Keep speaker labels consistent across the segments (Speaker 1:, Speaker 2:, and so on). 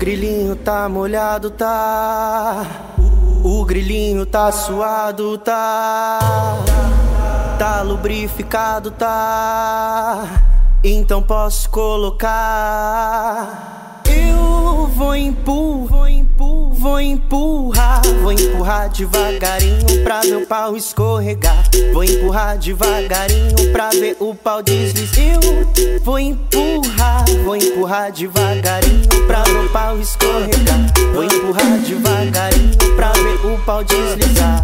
Speaker 1: grilinho tá molhado, tá. O grilinho tá suado, tá. Tá lubrificado, tá. Então posso colocar. Vou empurrar, vou empurrar, vou empurrar, vou empurrar devagarinho pra meu pau escorregar. Vou empurrar devagarinho pra ver o pau deslizar. Eu vou empurrar, vou empurrar devagarinho pra meu pau escorregar. Vou empurrar devagarinho pra ver o pau deslizar.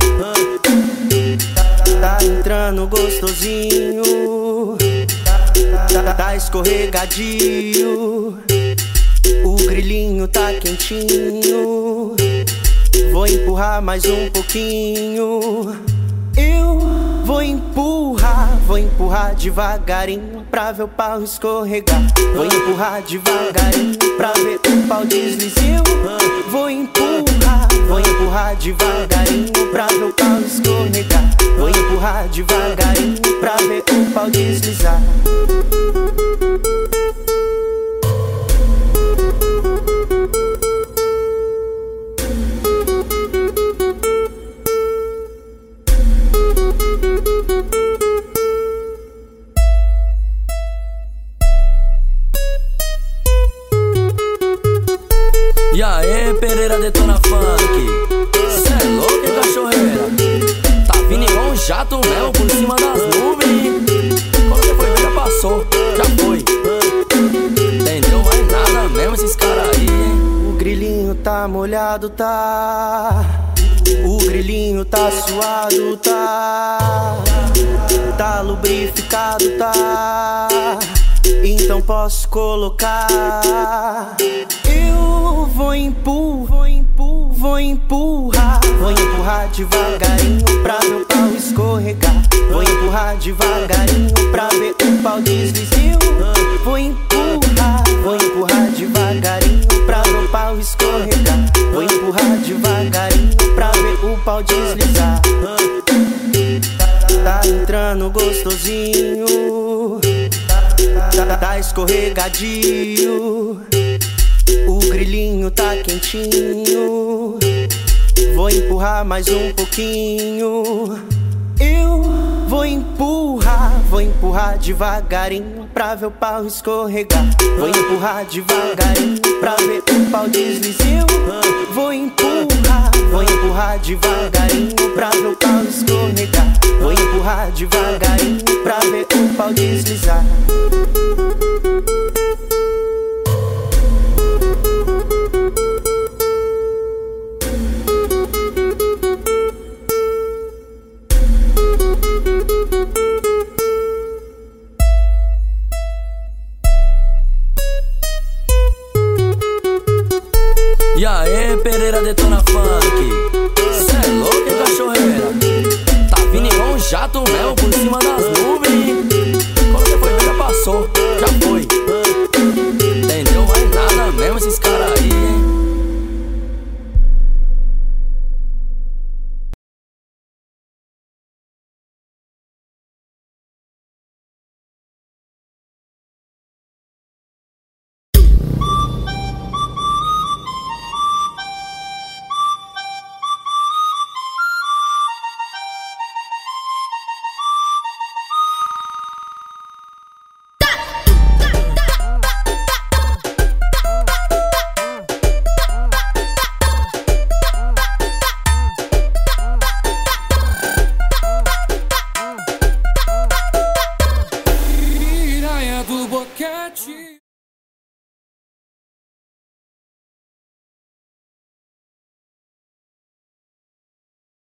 Speaker 1: Tá entrando gostosinho, tá, tá escorregadio. Grilinho tá quentinho. Vou empurrar mais um pouquinho. Eu vou empurrar, vou empurrar devagarinho pra ver o pau escorregar. Vou empurrar devagarinho pra ver o pau deslizar. Vou empurrar, vou empurrar devagarinho pra ver o pau escorregar. Vou empurrar devagarinho pra ver o pau deslizar.
Speaker 2: E aí, Pereira detona funk. Cê é louco, cachorreira? Tá vindo igual um jato mel por cima das nuvens. Quando você foi ver, já passou, já foi. Entendeu mais nada mesmo esses caras aí?
Speaker 1: O grilinho tá molhado, tá. O grilinho tá suado, tá. Tá lubrificado, tá. Então posso colocar. Vou empurrar, vou empurrar, vou empurrar. Vou empurrar devagarinho pra meu pau escorregar. Vou empurrar devagarinho pra ver o pau deslizar. Vou empurrar, vou empurrar devagarinho pra meu pau escorregar. Vou empurrar devagarinho pra ver o pau deslizar. Tá entrando gostosinho, tá, tá escorregadio. O grilinho tá quentinho. Vou empurrar mais um pouquinho. Eu vou empurrar, vou empurrar devagarinho pra ver o pau escorregar. Vou empurrar devagarinho pra ver o pau deslizar. Vou empurrar, vou empurrar devagarinho pra ver o pau escorregar. Vou empurrar devagarinho
Speaker 2: E aí, Pereira detona funk. Cê é louco, cachorreira? Tá vindo igual um jato mel por cima das nuvens.
Speaker 3: Do boquete.